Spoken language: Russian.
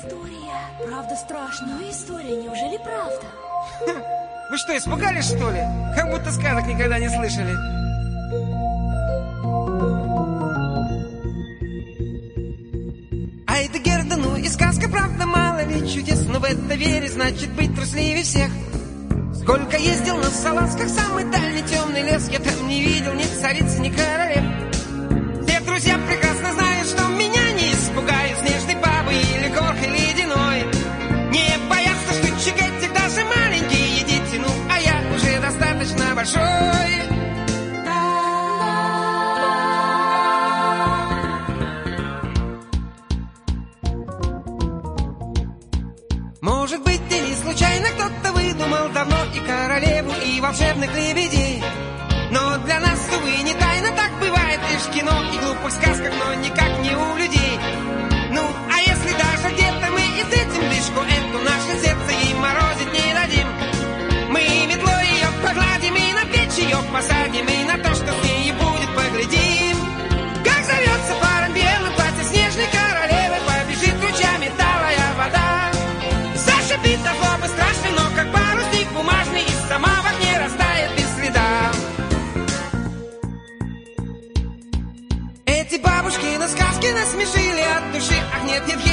история. Правда страшная ну, история, неужели правда? Вы что, испугались, что ли? Как будто сказок никогда не слышали. Ай да Герда, ну и сказка правда мало ли чудес, но в это вере значит быть трусливее всех. Сколько ездил на салазках, самый дальний темный лес, я там не видел ни царицы, ни королев. Может быть, ты не случайно кто-то выдумал давно и королеву, и волшебных лебедей. Но для нас, увы, не тайна так бывает лишь в кино и глупых сказках, но никак не у людей. рассмешили от души. Ах, нет, нет,